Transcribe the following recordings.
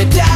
to die.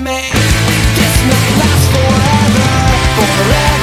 me. This will last forever, forever.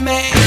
me.